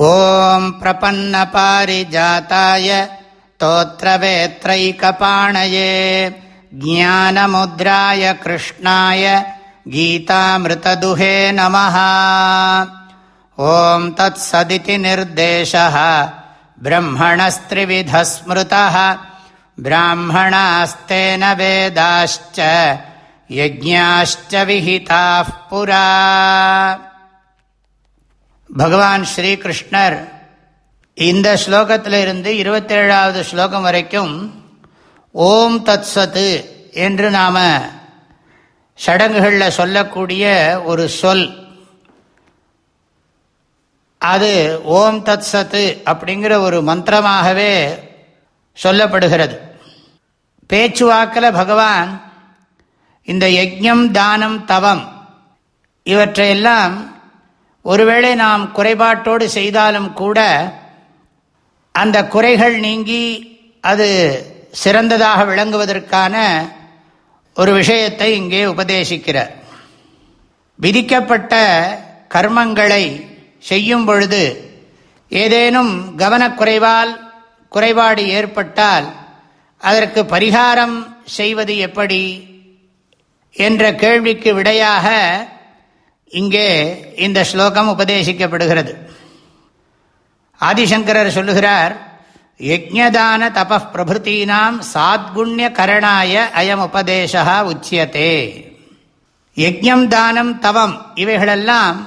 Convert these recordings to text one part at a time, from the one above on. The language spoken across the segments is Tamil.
ॐ प्रपन्नपारिजाताय तोत्रवेत्रैकपाणये ज्ञानमुद्राय कृष्णाय गीतामृतदुहे नमः ॐ तत्सदिति निर्देशः ब्रह्मणस्त्रिविधः स्मृतः ब्राह्मणास्तेन वेदाश्च यज्ञाश्च विहिताः पुरा பகவான் ஸ்ரீகிருஷ்ணர் இந்த ஸ்லோகத்தில் இருந்து இருபத்தேழாவது ஸ்லோகம் வரைக்கும் ஓம் தத் சத்து என்று நாம் சடங்குகளில் சொல்லக்கூடிய ஒரு சொல். அது ஓம் தத் சத்து அப்படிங்கிற ஒரு மந்திரமாகவே சொல்லப்படுகிறது. பேச்சுவாக்கில் பகவான் இந்த யஜ்யம் தானம் தவம் இவற்றையெல்லாம் ஒருவேளை நாம் குறைபாட்டோடு செய்தாலும் கூட அந்த குறைகள் நீங்கி அது சிறந்ததாக விளங்குவதற்கான ஒரு விஷயத்தை இங்கே உபதேசிக்கிறார். விதிக்கப்பட்ட கர்மங்களை செய்யும் பொழுது ஏதேனும் கவனக்குறைவால் குறைபாடு ஏற்பட்டால் அதற்கு பரிகாரம் செய்வது எப்படி என்ற கேள்விக்கு விடையாக இங்கே இந்த ஸ்லோகம் உபதேசிக்கப்படுகிறது. ஆதிசங்கரர் சொல்லுகிறார் யஜ்யதான தப பிரபுத்தீனாம் சாத்குண்ய கரணாய அயம் உபதேசா உச்சியத்தே யஜ்யம் தானம் தவம் இவைகளெல்லாம்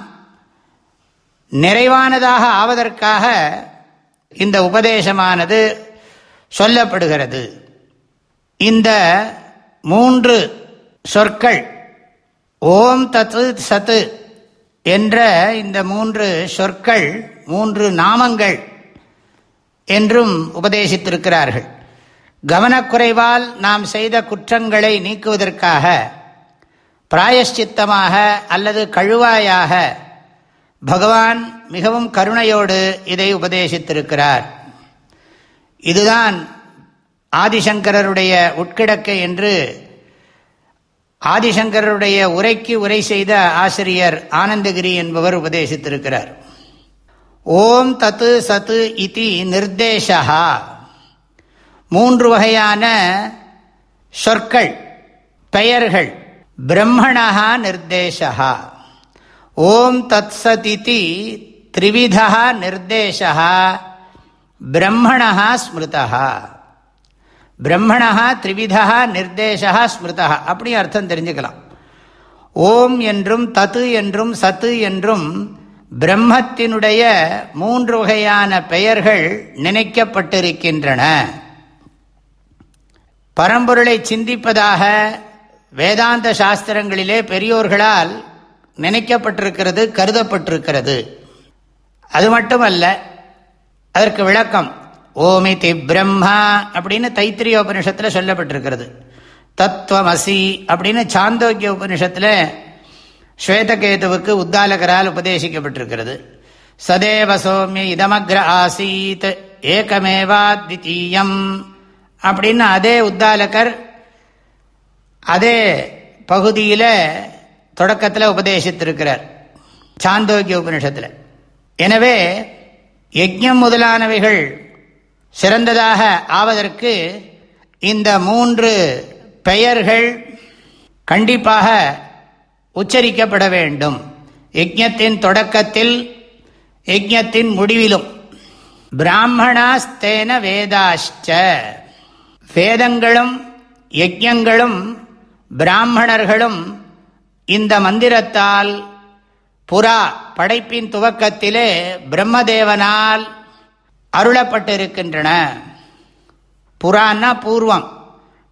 நிறைவானதாக ஆவதற்காக இந்த உபதேசமானது சொல்லப்படுகிறது. இந்த மூன்று சொற்கள் ஓம் தத்து சத்து என்ற இந்த மூன்று சொற்கள் மூன்று நாமங்கள் என்றும் உபதேசித்திருக்கிறார்கள். கவனக்குறைவால் நாம் செய்த குற்றங்களை நீக்குவதற்காக பிராயஷ்சித்தமாக அல்லது கழுவாயாக பகவான் மிகவும் கருணையோடு இதை உபதேசித்திருக்கிறார். இதுதான் ஆதிசங்கரருடைய உட்கிடக்கை என்று ஆதிசங்கருடைய உரைக்கு உரை செய்த ஆசிரியர் ஆனந்தகிரி என்பவர் உபதேசித்திருக்கிறார். ஓம் தத்து சத்து இதி நிர்தேசா மூன்று வகையான சொற்கள் பெயர்கள். பிரம்மணா நிர்தேசா ஓம் தத் சதிதி த்ரிவிதா நிர்தேசா பிரம்மணா ஸ்மிருதா பிரம்மணா திரிவிதா நிர்தேசா ஸ்மிருதா. அப்படி அர்த்தம் தெரிஞ்சுக்கலாம். ஓம் என்றும் தத்து என்றும் சத்து என்றும் பிரம்மத்தினுடைய மூன்று வகையான பெயர்கள் நினைக்கப்பட்டிருக்கின்றன. பரம்பொருளை சிந்திப்பதாக வேதாந்த சாஸ்திரங்களிலே பெரியோர்களால் நினைக்கப்பட்டிருக்கிறது கருதப்பட்டிருக்கிறது. அது மட்டுமல்ல அதற்கு விளக்கம். ஓமிதி பிரம்மா அப்படின்னு தைத்திரிய உபனிஷத்தில் சொல்லப்பட்டிருக்கிறது. தத்துவமசி அப்படின்னு சாந்தோக்கிய உபனிஷத்தில் ஸ்வேதகேதுவுக்கு உத்தாலகரால் உபதேசிக்கப்பட்டிருக்கிறது. சதேவ சோமிய இதமக்ர ஆசீத் ஏகமேவா தித்தீயம் அப்படின்னு அதே உத்தாலகர் அதே பகுதியில் தொடக்கத்தில் உபதேசித்திருக்கிறார் சாந்தோக்கிய உபனிஷத்தில் எனவே யஜ்யம் முதலானவைகள் சிறந்ததாக ஆவதற்கு இந்த மூன்று பெயர்கள் கண்டிப்பாக உச்சரிக்கப்பட வேண்டும். யஜ்யத்தின் தொடக்கத்தில் யஜ்யத்தின் முடிவிலும். பிராமணாஸ்தேன வேதாஷ்ட வேதங்களும் யஜ்யங்களும் பிராமணர்களும் இந்த மந்திரத்தால் புறா படைப்பின் துவக்கத்திலே பிரம்மதேவனால் அருளப்பட்டிருக்கின்றன. புறான்னா பூர்வம்.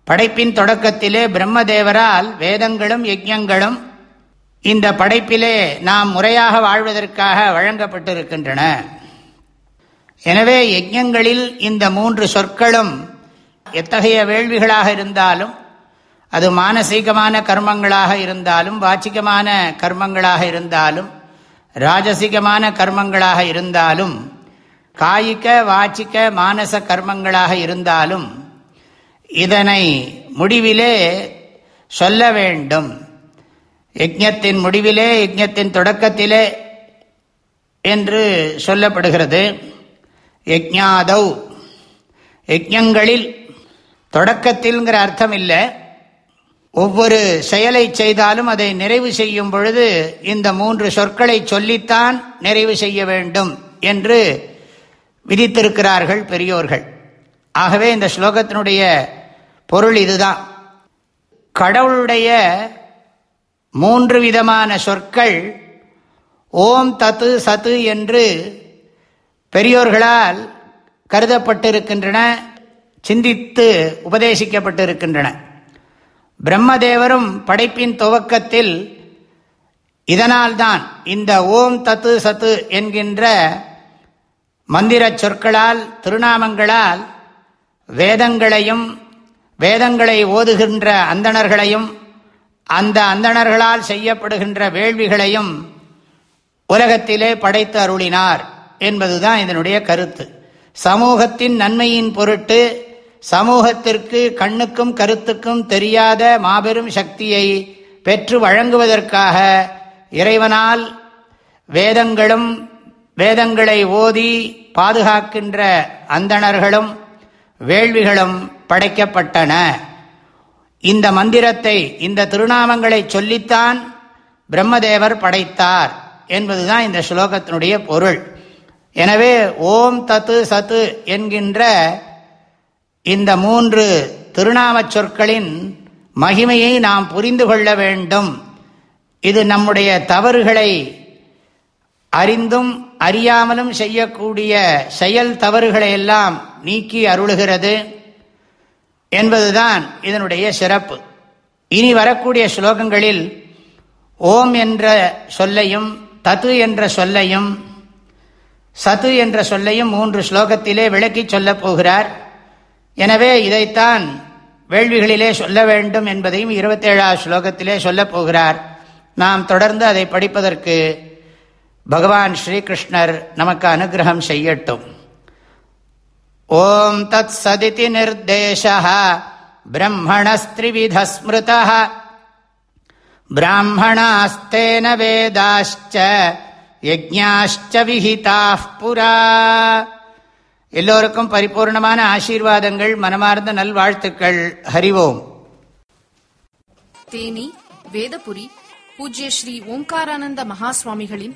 படைப்பின் தொடக்கத்திலே பிரம்மதேவரால் வேதங்களும் யஜ்யங்களும் இந்த படைப்பிலே நாம் முறையாக வாழ்வதற்காக வழங்கப்பட்டிருக்கின்றன. எனவே யஜ்யங்களில் இந்த மூன்று சொற்களும் எத்தகைய வேள்விகளாக இருந்தாலும் அது மானசீகமான கர்மங்களாக இருந்தாலும் வாச்சிகமான கர்மங்களாக இருந்தாலும் ராஜசிகமான கர்மங்களாக இருந்தாலும் காய்க வாச்சிக்க மானச கர்மங்களாக இருந்தாலும் இதனை முடிவிலே சொல்ல வேண்டும். யஜ்யத்தின் முடிவிலே யஜ்யத்தின் தொடக்கத்திலே என்று சொல்லப்படுகிறது. யஜ்ஞாதவ் யஜ்யங்களில் தொடக்கத்தில்ங்கிற அர்த்தம் இல்லை ஒவ்வொரு செயலை செய்தாலும் அதை நிறைவு செய்யும் பொழுது இந்த மூன்று சொற்களை சொல்லித்தான் நிறைவு செய்ய வேண்டும் என்று விதித்திருக்கிறார்கள் பெரியோர்கள். ஆகவே இந்த ஸ்லோகத்தினுடைய பொருள் இதுதான். கடவுளுடைய மூன்று விதமான சொற்கள் ஓம் தத்து சத்து என்று பெரியோர்களால் கருதப்பட்டிருக்கின்றன சிந்தித்து உபதேசிக்கப்பட்டிருக்கின்றன. பிரம்மதேவரும் படைப்பின் துவக்கத்தில் இதனால்தான் இந்த ஓம் தத்து சத்து என்கின்ற மந்திர சொற்களால் திருநாமங்களால் வேதங்களையும் வேதங்களை ஓதுகின்ற அந்தணர்களையும் அந்த அந்தணர்களால் செய்யப்படுகின்ற வேள்விகளையும் உலகத்திலே படைத்து அருளினார் என்பதுதான் இதனுடைய கருத்து. சமூகத்தின் நன்மையின் பொருட்டு சமூகத்திற்கு கண்ணுக்கும் கருத்துக்கும் தெரியாத மாபெரும் சக்தியை பெற்று வழங்குவதற்காக இறைவனால் வேதங்களும் வேதங்களை ஓதி பாதுகாக்கின்ற அந்தணர்களும் வேள்விகளும் படைக்கப்பட்டன. இந்த மந்திரத்தை இந்த திருநாமங்களை சொல்லித்தான் பிரம்மதேவர் படைத்தார் என்பதுதான் இந்த ஸ்லோகத்தினுடைய பொருள். எனவே ஓம் தத்து சத்து என்கின்ற இந்த மூன்று திருநாமச் சொற்களின் மகிமையை நாம் புரிந்து கொள்ள வேண்டும். இது நம்முடைய தவறுகளை அறிந்தும் அறியாமலும் செய்யக்கூடிய செயல் தவறுகளை எல்லாம் நீக்கி அருளுகிறது என்பதுதான் இதனுடைய சிறப்பு. இனி வரக்கூடிய ஸ்லோகங்களில் ஓம் என்ற சொல்லையும் தத்து என்ற சொல்லையும் சத்து என்ற சொல்லையும் மூன்று ஸ்லோகத்திலே விளக்கி சொல்லப் போகிறார். எனவே இதைத்தான் வேள்விகளிலே சொல்ல வேண்டும் என்பதையும் இருபத்தேழாவது ஸ்லோகத்திலே சொல்லப் போகிறார். நாம் தொடர்ந்து அதை படிப்பதற்கு பகவான் ஸ்ரீகிருஷ்ணர் நமக்கு அனுகிரகம் செய்யட்டும். ஓம் தத் சதிதி நிர்தேச பிரம்மணஸ்திரிவித பிராமணாஸ்தேன வேதாச்ச யஜாச்ச விஹிதா புரா. எல்லோருக்கும் பரிபூர்ணமான ஆசீர்வாதங்கள் மனமார்ந்த நல்வாழ்த்துக்கள். ஹரிவோம் தேனி வேதபுரி பூஜ்ய ஸ்ரீ ஓம்காரானந்த மகாஸ்வாமிகளின்